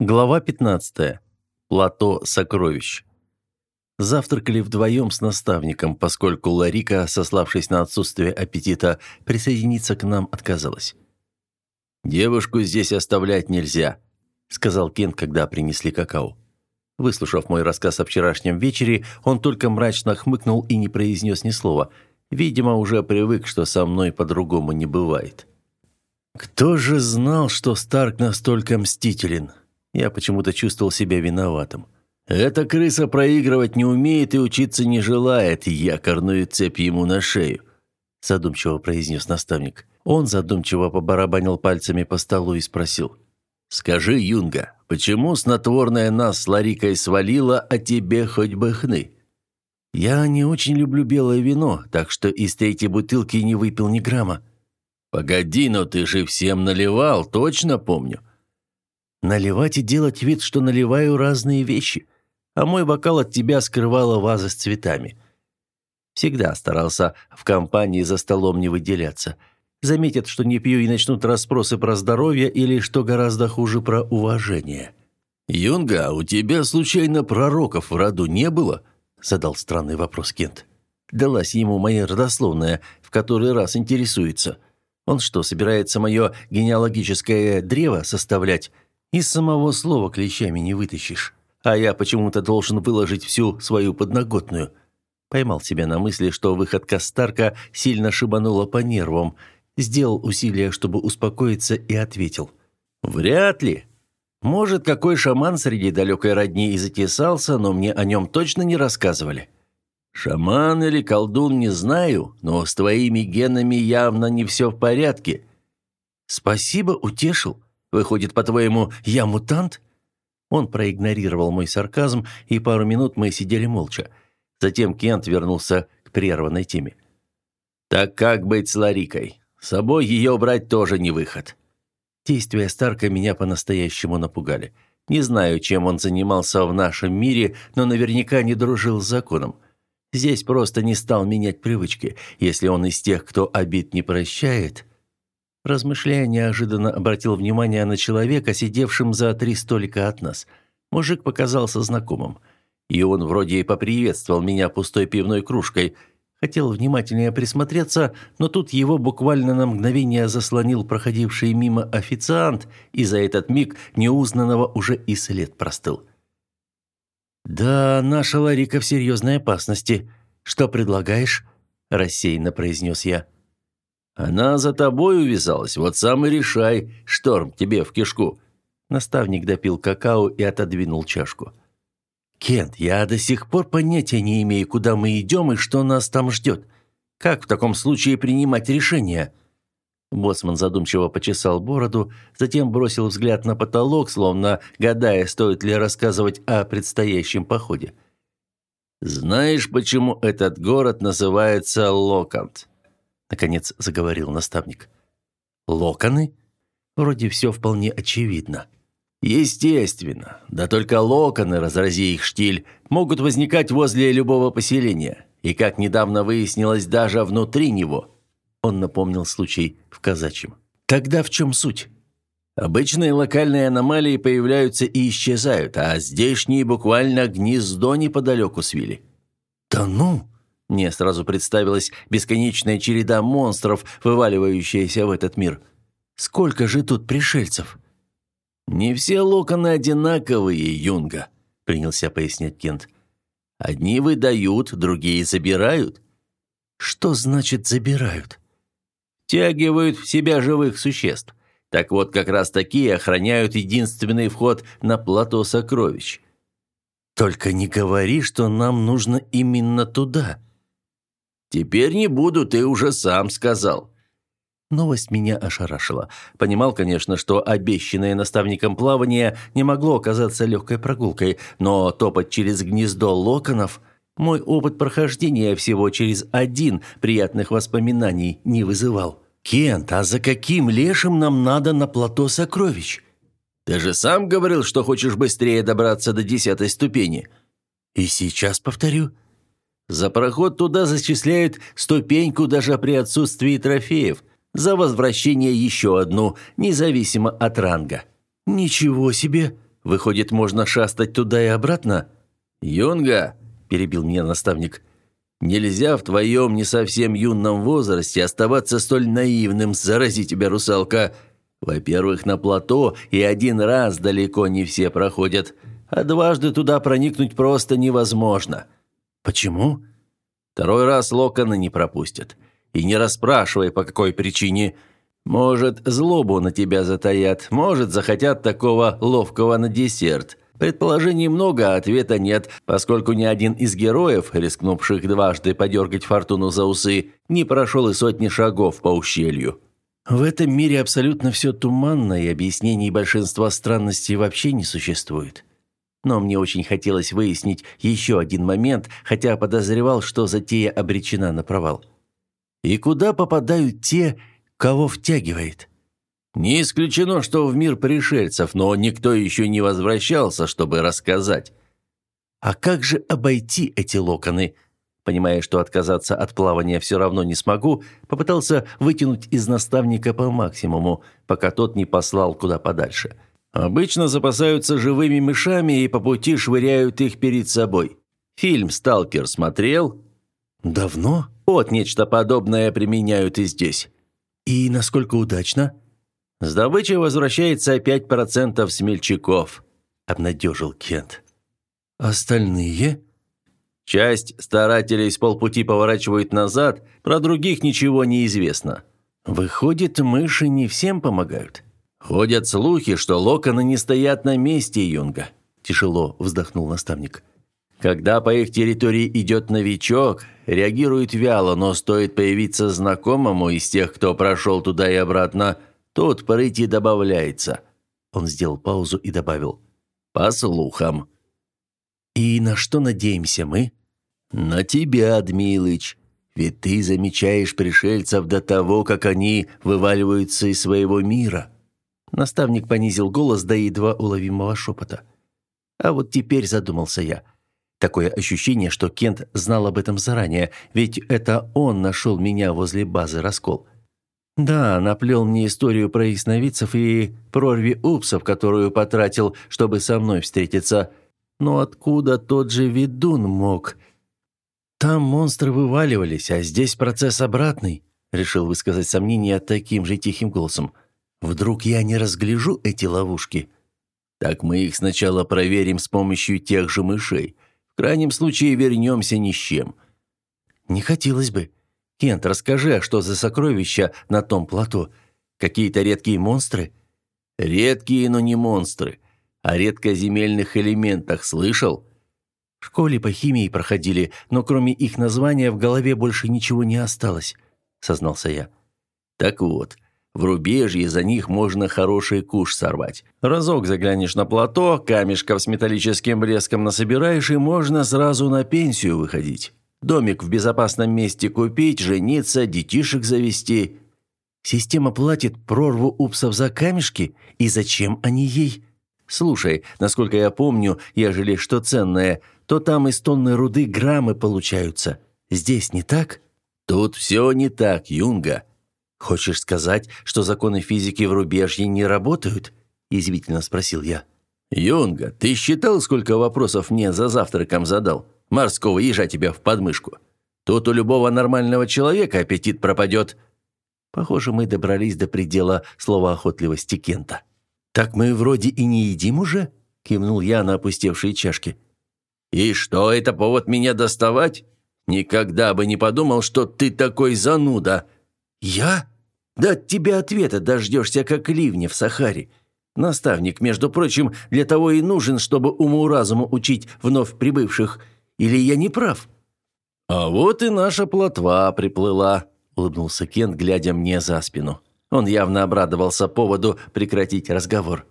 Глава 15. Плато сокровищ. Завтракали вдвоем с наставником, поскольку Ларика, сославшись на отсутствие аппетита, присоединиться к нам отказалась. «Девушку здесь оставлять нельзя», — сказал Кент, когда принесли какао. Выслушав мой рассказ о вчерашнем вечере, он только мрачно хмыкнул и не произнес ни слова. Видимо, уже привык, что со мной по-другому не бывает. «Кто же знал, что Старк настолько мстителен?» Я почему-то чувствовал себя виноватым. Эта крыса проигрывать не умеет и учиться не желает, якорную цепь ему на шею, задумчиво произнес наставник. Он задумчиво побарабанил пальцами по столу и спросил: "Скажи, Юнга, почему снотворное нас с Ларикой свалило, а тебе хоть бы хны?" Я не очень люблю белое вино, так что из третьей бутылки не выпил ни грамма. Погоди, но ты же всем наливал, точно помню. Наливать и делать вид, что наливаю разные вещи. А мой бокал от тебя скрывала ваза с цветами. Всегда старался в компании за столом не выделяться. Заметят, что не пью и начнут расспросы про здоровье или, что гораздо хуже, про уважение. «Юнга, у тебя случайно пророков в роду не было?» задал странный вопрос Кент. Далась ему моя родословная, в который раз интересуется. Он что, собирается мое генеалогическое древо составлять? Из самого слова клещами не вытащишь. А я почему-то должен выложить всю свою подноготную. Поймал себя на мысли, что выходка Старка сильно шибанула по нервам. Сделал усилие, чтобы успокоиться, и ответил. «Вряд ли. Может, какой шаман среди далекой родни и затесался, но мне о нем точно не рассказывали. Шаман или колдун, не знаю, но с твоими генами явно не все в порядке». «Спасибо, утешил. Выходит, по-твоему, я мутант?» Он проигнорировал мой сарказм, и пару минут мы сидели молча. Затем Кент вернулся к прерванной теме. «Так как быть с Ларикой? С собой ее брать тоже не выход». Действия Старка меня по-настоящему напугали. Не знаю, чем он занимался в нашем мире, но наверняка не дружил с законом. Здесь просто не стал менять привычки. Если он из тех, кто обид не прощает, Размышляя, неожиданно обратил внимание на человека, сидевшим за три столика от нас. Мужик показался знакомым. И он вроде и поприветствовал меня пустой пивной кружкой. Хотел внимательнее присмотреться, но тут его буквально на мгновение заслонил проходивший мимо официант, и за этот миг неузнанного уже и след простыл. «Да, наша Ларика в серьезной опасности. Что предлагаешь?» – рассеянно произнес я. Она за тобой увязалась, вот сам и решай, шторм тебе в кишку. Наставник допил какао и отодвинул чашку. Кент, я до сих пор понятия не имею, куда мы идем и что нас там ждет. Как в таком случае принимать решение? Боссман задумчиво почесал бороду, затем бросил взгляд на потолок, словно гадая, стоит ли рассказывать о предстоящем походе. Знаешь, почему этот город называется Локант? Наконец заговорил наставник. Локоны? Вроде все вполне очевидно. Естественно. Да только локоны, разрази их штиль, могут возникать возле любого поселения. И как недавно выяснилось, даже внутри него. Он напомнил случай в казачьем. Тогда в чем суть? Обычные локальные аномалии появляются и исчезают, а здешние буквально гнездо неподалеку свили. «Да ну!» Мне сразу представилась бесконечная череда монстров, вываливающаяся в этот мир. Сколько же тут пришельцев? Не все локоны одинаковые, Юнга, принялся пояснять Кент. Одни выдают, другие забирают. Что значит забирают? Тягивают в себя живых существ. Так вот, как раз такие охраняют единственный вход на плато сокровищ. Только не говори, что нам нужно именно туда. «Теперь не буду, ты уже сам сказал». Новость меня ошарашила. Понимал, конечно, что обещанное наставником плавание не могло оказаться легкой прогулкой, но топать через гнездо локонов... Мой опыт прохождения всего через один приятных воспоминаний не вызывал. «Кент, а за каким лешим нам надо на плато сокровищ?» «Ты же сам говорил, что хочешь быстрее добраться до десятой ступени». «И сейчас повторю. За проход туда зачисляют ступеньку даже при отсутствии трофеев, за возвращение еще одну, независимо от ранга. «Ничего себе!» – Выходит, можно шастать туда и обратно?» «Юнга», – перебил меня наставник, – «нельзя в твоем не совсем юном возрасте оставаться столь наивным, зарази тебя, русалка. Во-первых, на плато и один раз далеко не все проходят, а дважды туда проникнуть просто невозможно». «Почему?» «Второй раз локоны не пропустят. И не расспрашивай, по какой причине». Может, злобу на тебя затаят, может, захотят такого ловкого на десерт. Предположений много, а ответа нет, поскольку ни один из героев, рискнувших дважды подергать фортуну за усы, не прошел и сотни шагов по ущелью. В этом мире абсолютно все туманно, и объяснений большинства странностей вообще не существует. Но мне очень хотелось выяснить еще один момент, хотя подозревал, что затея обречена на провал. И куда попадают те, Кого втягивает? Не исключено, что в мир пришельцев, но никто еще не возвращался, чтобы рассказать. А как же обойти эти локоны? Понимая, что отказаться от плавания все равно не смогу, попытался вытянуть из наставника по максимуму, пока тот не послал куда подальше. Обычно запасаются живыми мышами и по пути швыряют их перед собой. Фильм «Сталкер» смотрел? Давно? Вот нечто подобное применяют и здесь. «И насколько удачно?» «С добычей возвращается 5% смельчаков», — обнадежил Кент. «Остальные?» «Часть старателей с полпути поворачивают назад, про других ничего не известно. Выходит, мыши не всем помогают. Ходят слухи, что локоны не стоят на месте, Юнга», — тяжело вздохнул наставник. Когда по их территории идет новичок, реагирует вяло, но стоит появиться знакомому из тех, кто прошел туда и обратно, тот прыти добавляется. Он сделал паузу и добавил. По слухам. И на что надеемся мы? На тебя, Дмилыч. Ведь ты замечаешь пришельцев до того, как они вываливаются из своего мира. Наставник понизил голос до едва уловимого шепота. А вот теперь задумался я – Такое ощущение, что Кент знал об этом заранее, ведь это он нашел меня возле базы «Раскол». Да, наплел мне историю про ясновидцев и прорви упсов, которую потратил, чтобы со мной встретиться. Но откуда тот же ведун мог? Там монстры вываливались, а здесь процесс обратный, решил высказать сомнение таким же тихим голосом. Вдруг я не разгляжу эти ловушки? Так мы их сначала проверим с помощью тех же мышей. В крайнем случае вернемся ни с чем. Не хотелось бы. Кент, расскажи, а что за сокровища на том плато? Какие-то редкие монстры? Редкие, но не монстры. О редкоземельных элементах слышал? В школе по химии проходили, но кроме их названия в голове больше ничего не осталось, сознался я. Так вот, в рубежье за них можно хороший куш сорвать. Разок заглянешь на плато, камешков с металлическим блеском насобираешь, и можно сразу на пенсию выходить. Домик в безопасном месте купить, жениться, детишек завести. Система платит прорву упсов за камешки, и зачем они ей? Слушай, насколько я помню, ежели что ценное, то там из тонны руды граммы получаются. Здесь не так? Тут все не так, Юнга. «Хочешь сказать, что законы физики в рубежье не работают?» – язвительно спросил я. «Юнга, ты считал, сколько вопросов мне за завтраком задал? Морского ежа тебя в подмышку. Тут у любого нормального человека аппетит пропадет». Похоже, мы добрались до предела слова охотливости Кента. «Так мы вроде и не едим уже?» – кивнул я на опустевшие чашки. «И что, это повод меня доставать? Никогда бы не подумал, что ты такой зануда!» «Я?» Да от тебя ответа дождешься, как ливня в Сахаре. Наставник, между прочим, для того и нужен, чтобы уму-разуму учить вновь прибывших. Или я не прав?» «А вот и наша плотва приплыла», — улыбнулся Кент, глядя мне за спину. Он явно обрадовался поводу прекратить разговор.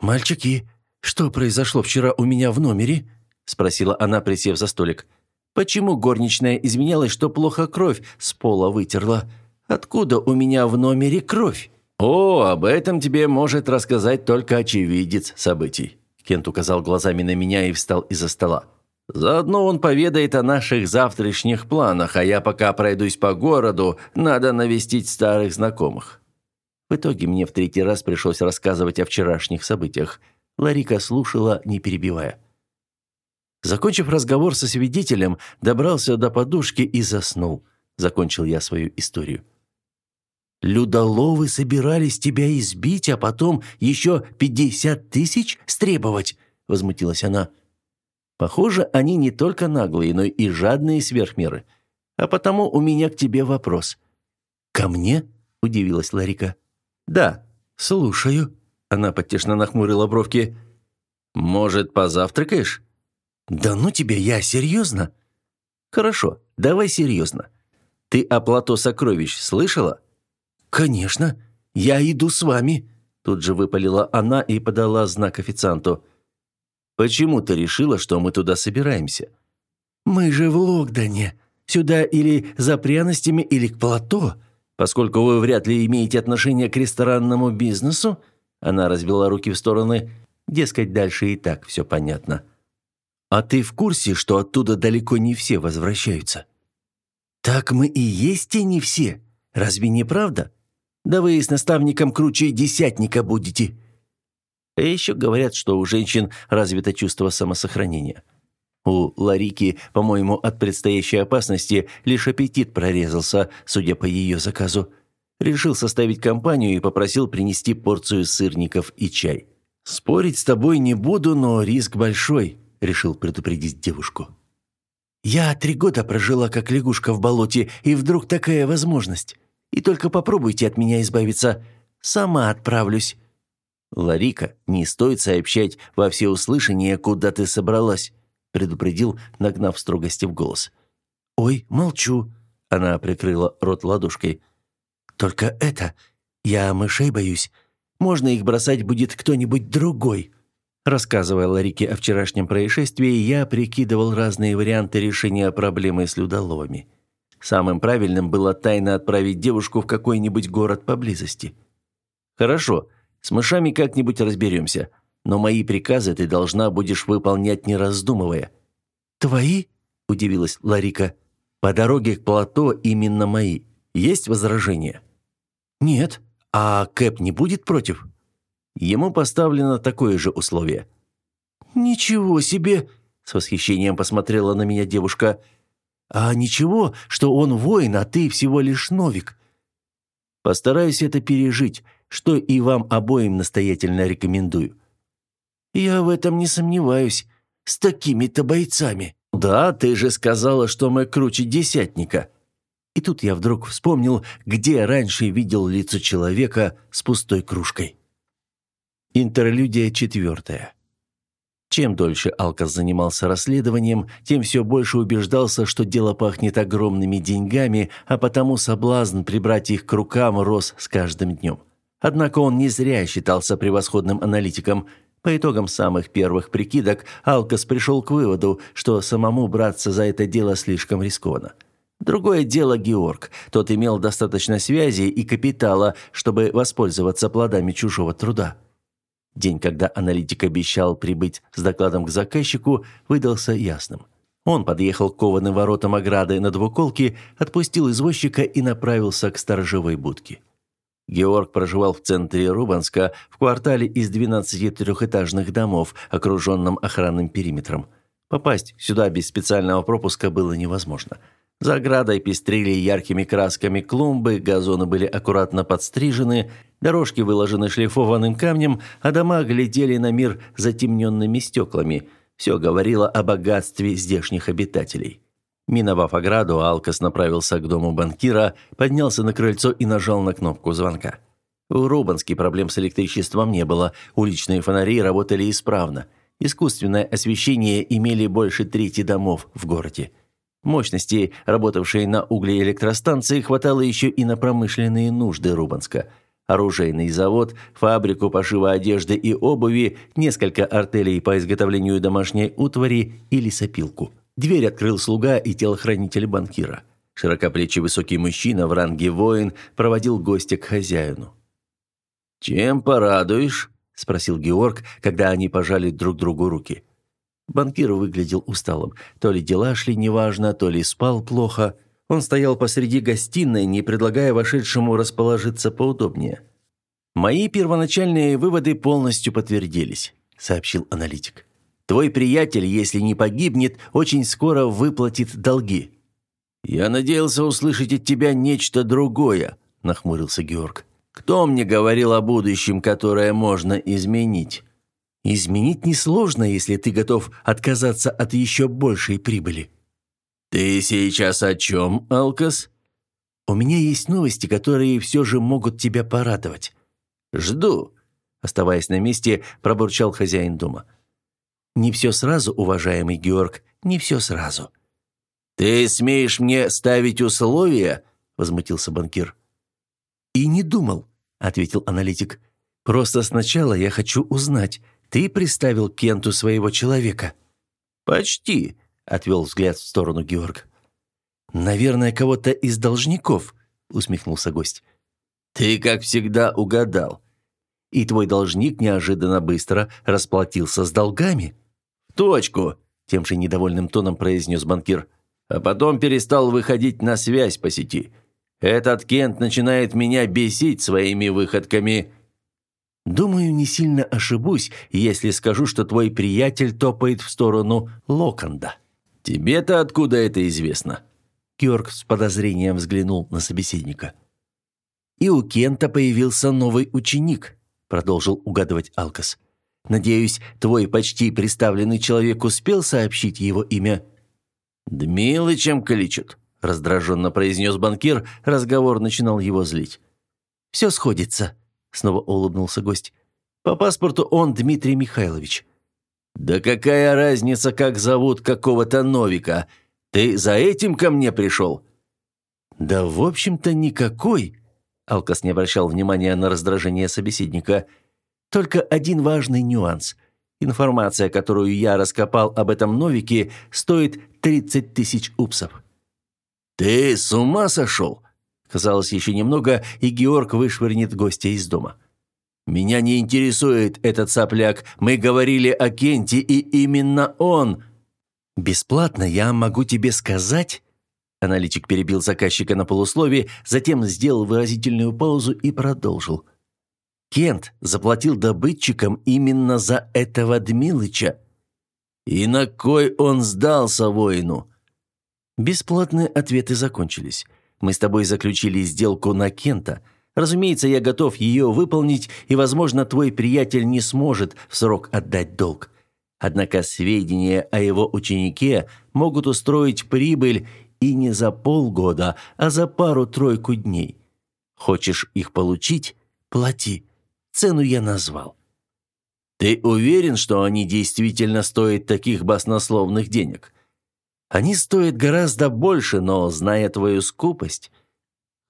«Мальчики, что произошло вчера у меня в номере?» — спросила она, присев за столик. «Почему горничная изменялась, что плохо кровь с пола вытерла?» Откуда у меня в номере кровь? О, об этом тебе может рассказать только очевидец событий. Кент указал глазами на меня и встал из-за стола. Заодно он поведает о наших завтрашних планах, а я пока пройдусь по городу, надо навестить старых знакомых. В итоге мне в третий раз пришлось рассказывать о вчерашних событиях. Ларика слушала, не перебивая. Закончив разговор со свидетелем, добрался до подушки и заснул. Закончил я свою историю. «Людоловы собирались тебя избить, а потом еще пятьдесят тысяч стребовать?» – возмутилась она. «Похоже, они не только наглые, но и жадные сверхмеры. А потому у меня к тебе вопрос». «Ко мне?» – удивилась Ларика. «Да, слушаю». Она потешно нахмурила бровки. «Может, позавтракаешь?» «Да ну тебе, я серьезно?» «Хорошо, давай серьезно. Ты о плато сокровищ слышала?» «Конечно. Я иду с вами», – тут же выпалила она и подала знак официанту. «Почему ты решила, что мы туда собираемся?» «Мы же в Логдане. Сюда или за пряностями, или к плато. Поскольку вы вряд ли имеете отношение к ресторанному бизнесу», она развела руки в стороны, дескать, дальше и так все понятно. «А ты в курсе, что оттуда далеко не все возвращаются?» «Так мы и есть те не все. Разве не правда?» Да вы с наставником круче десятника будете. А еще говорят, что у женщин развито чувство самосохранения. У Ларики, по-моему, от предстоящей опасности лишь аппетит прорезался, судя по ее заказу. Решил составить компанию и попросил принести порцию сырников и чай. «Спорить с тобой не буду, но риск большой», — решил предупредить девушку. «Я три года прожила как лягушка в болоте, и вдруг такая возможность. И только попробуйте от меня избавиться. Сама отправлюсь». «Ларика, не стоит сообщать во всеуслышание, куда ты собралась», предупредил, нагнав строгости в голос. «Ой, молчу», — она прикрыла рот ладошкой. «Только это, я мышей боюсь. Можно их бросать будет кто-нибудь другой». Рассказывая Ларике о вчерашнем происшествии, я прикидывал разные варианты решения проблемы с людоловами. Самым правильным было тайно отправить девушку в какой-нибудь город поблизости. «Хорошо, с мышами как-нибудь разберемся, но мои приказы ты должна будешь выполнять, не раздумывая». «Твои?» – удивилась Ларика. «По дороге к плато именно мои. Есть возражения?» «Нет. А Кэп не будет против?» Ему поставлено такое же условие. «Ничего себе!» – с восхищением посмотрела на меня девушка – а ничего, что он воин, а ты всего лишь новик. Постараюсь это пережить, что и вам обоим настоятельно рекомендую. Я в этом не сомневаюсь. С такими-то бойцами. Да, ты же сказала, что мы круче десятника. И тут я вдруг вспомнил, где раньше видел лицо человека с пустой кружкой. Интерлюдия четвертая. Чем дольше Алкас занимался расследованием, тем все больше убеждался, что дело пахнет огромными деньгами, а потому соблазн прибрать их к рукам рос с каждым днем. Однако он не зря считался превосходным аналитиком. По итогам самых первых прикидок Алкас пришел к выводу, что самому браться за это дело слишком рискованно. Другое дело Георг. Тот имел достаточно связи и капитала, чтобы воспользоваться плодами чужого труда. День, когда аналитик обещал прибыть с докладом к заказчику, выдался ясным. Он подъехал к кованым воротам ограды на двуколке, отпустил извозчика и направился к сторожевой будке. Георг проживал в центре Рубанска, в квартале из 12 трехэтажных домов, окруженном охранным периметром. Попасть сюда без специального пропуска было невозможно – за оградой пестрили яркими красками клумбы, газоны были аккуратно подстрижены, дорожки выложены шлифованным камнем, а дома глядели на мир затемненными стеклами. Все говорило о богатстве здешних обитателей. Миновав ограду, Алкас направился к дому банкира, поднялся на крыльцо и нажал на кнопку звонка. В Рубанске проблем с электричеством не было, уличные фонари работали исправно. Искусственное освещение имели больше трети домов в городе. Мощности, работавшей на углеэлектростанции, хватало еще и на промышленные нужды Рубанска. Оружейный завод, фабрику пошива одежды и обуви, несколько артелей по изготовлению домашней утвари и лесопилку. Дверь открыл слуга и телохранитель банкира. Широкоплечий высокий мужчина в ранге воин проводил гостя к хозяину. «Чем порадуешь?» – спросил Георг, когда они пожали друг другу руки. Банкир выглядел усталым. То ли дела шли неважно, то ли спал плохо. Он стоял посреди гостиной, не предлагая вошедшему расположиться поудобнее. Мои первоначальные выводы полностью подтвердились. сообщил аналитик. «Твой приятель, если не погибнет, очень скоро выплатит долги». «Я надеялся услышать от тебя нечто другое», – нахмурился Георг. «Кто мне говорил о будущем, которое можно изменить?» «Изменить несложно, если ты готов отказаться от еще большей прибыли». «Ты сейчас о чем, Алкас?» «У меня есть новости, которые все же могут тебя порадовать». «Жду», – оставаясь на месте, пробурчал хозяин дома. «Не все сразу, уважаемый Георг, не все сразу». «Ты смеешь мне ставить условия?» – возмутился банкир. «И не думал», – ответил аналитик. «Просто сначала я хочу узнать, ты приставил Кенту своего человека?» «Почти», – отвел взгляд в сторону Георг. «Наверное, кого-то из должников», – усмехнулся гость. «Ты, как всегда, угадал. И твой должник неожиданно быстро расплатился с долгами?» «В точку», – тем же недовольным тоном произнес банкир. «А потом перестал выходить на связь по сети. Этот Кент начинает меня бесить своими выходками». «Думаю, не сильно ошибусь, если скажу, что твой приятель топает в сторону Локонда». «Тебе-то откуда это известно?» Георг с подозрением взглянул на собеседника. «И у Кента появился новый ученик», — продолжил угадывать Алкас. «Надеюсь, твой почти представленный человек успел сообщить его имя?» «Дмилычем кличут», — раздраженно произнес банкир, разговор начинал его злить. «Все сходится», — снова улыбнулся гость. «По паспорту он Дмитрий Михайлович». «Да какая разница, как зовут какого-то Новика? Ты за этим ко мне пришел?» «Да, в общем-то, никакой», — Алкас не обращал внимания на раздражение собеседника. «Только один важный нюанс. Информация, которую я раскопал об этом Новике, стоит 30 тысяч упсов». «Ты с ума сошел?» Казалось, еще немного, и Георг вышвырнет гостя из дома. «Меня не интересует этот сопляк. Мы говорили о Кенте, и именно он...» «Бесплатно я могу тебе сказать...» Аналитик перебил заказчика на полусловие, затем сделал выразительную паузу и продолжил. «Кент заплатил добытчикам именно за этого Дмилыча. И на кой он сдался воину?» Бесплатные ответы закончились. Мы с тобой заключили сделку на Кента. Разумеется, я готов ее выполнить, и, возможно, твой приятель не сможет в срок отдать долг. Однако сведения о его ученике могут устроить прибыль и не за полгода, а за пару-тройку дней. Хочешь их получить – плати. Цену я назвал. Ты уверен, что они действительно стоят таких баснословных денег? Они стоят гораздо больше, но, зная твою скупость...»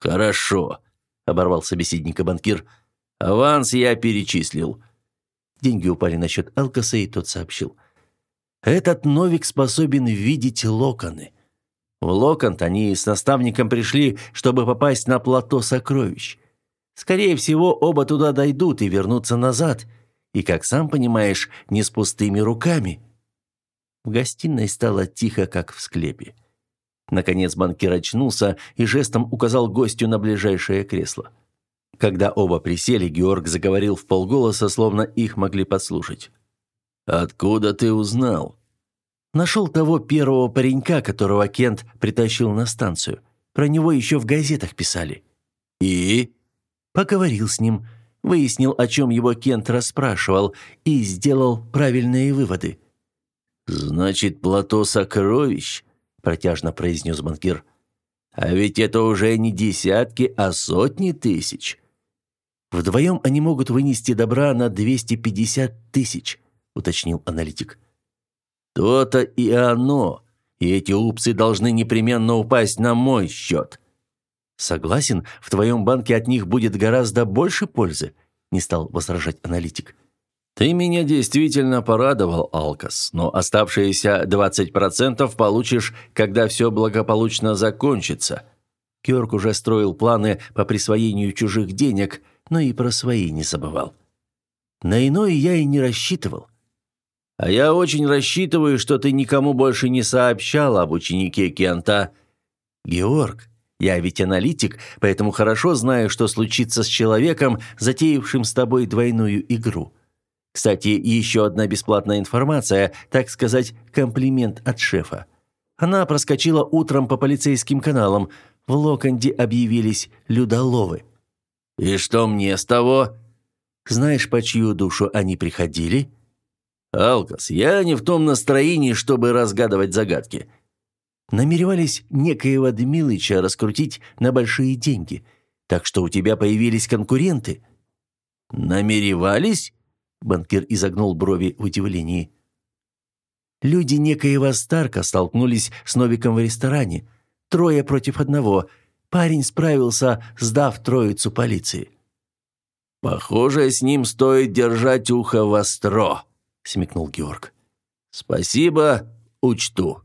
«Хорошо», — оборвал собеседника банкир. «Аванс я перечислил». Деньги упали на счет Алкаса, и тот сообщил. «Этот Новик способен видеть локоны. В Локонт они с наставником пришли, чтобы попасть на плато сокровищ. Скорее всего, оба туда дойдут и вернутся назад. И, как сам понимаешь, не с пустыми руками». В гостиной стало тихо, как в склепе. Наконец банкир очнулся и жестом указал гостю на ближайшее кресло. Когда оба присели, Георг заговорил в полголоса, словно их могли подслушать. «Откуда ты узнал?» «Нашел того первого паренька, которого Кент притащил на станцию. Про него еще в газетах писали». «И?» Поговорил с ним, выяснил, о чем его Кент расспрашивал, и сделал правильные выводы. «Значит, плато сокровищ», – протяжно произнес банкир. «А ведь это уже не десятки, а сотни тысяч». «Вдвоем они могут вынести добра на 250 тысяч», – уточнил аналитик. «То-то и оно. И эти упсы должны непременно упасть на мой счет». «Согласен, в твоем банке от них будет гораздо больше пользы», – не стал возражать аналитик. «Ты меня действительно порадовал, Алкас, но оставшиеся 20% получишь, когда все благополучно закончится». Кёрк уже строил планы по присвоению чужих денег, но и про свои не забывал. На иное я и не рассчитывал. «А я очень рассчитываю, что ты никому больше не сообщал об ученике Кента». «Георг, я ведь аналитик, поэтому хорошо знаю, что случится с человеком, затеявшим с тобой двойную игру». Кстати, еще одна бесплатная информация, так сказать, комплимент от шефа. Она проскочила утром по полицейским каналам. В Локонде объявились людоловы. «И что мне с того?» «Знаешь, по чью душу они приходили?» «Алкас, я не в том настроении, чтобы разгадывать загадки». Намеревались некоего Дмилыча раскрутить на большие деньги. Так что у тебя появились конкуренты. «Намеревались?» Банкир изогнул брови в удивлении. Люди некоего Старка столкнулись с Новиком в ресторане. Трое против одного. Парень справился, сдав троицу полиции. «Похоже, с ним стоит держать ухо востро», — смекнул Георг. «Спасибо, учту».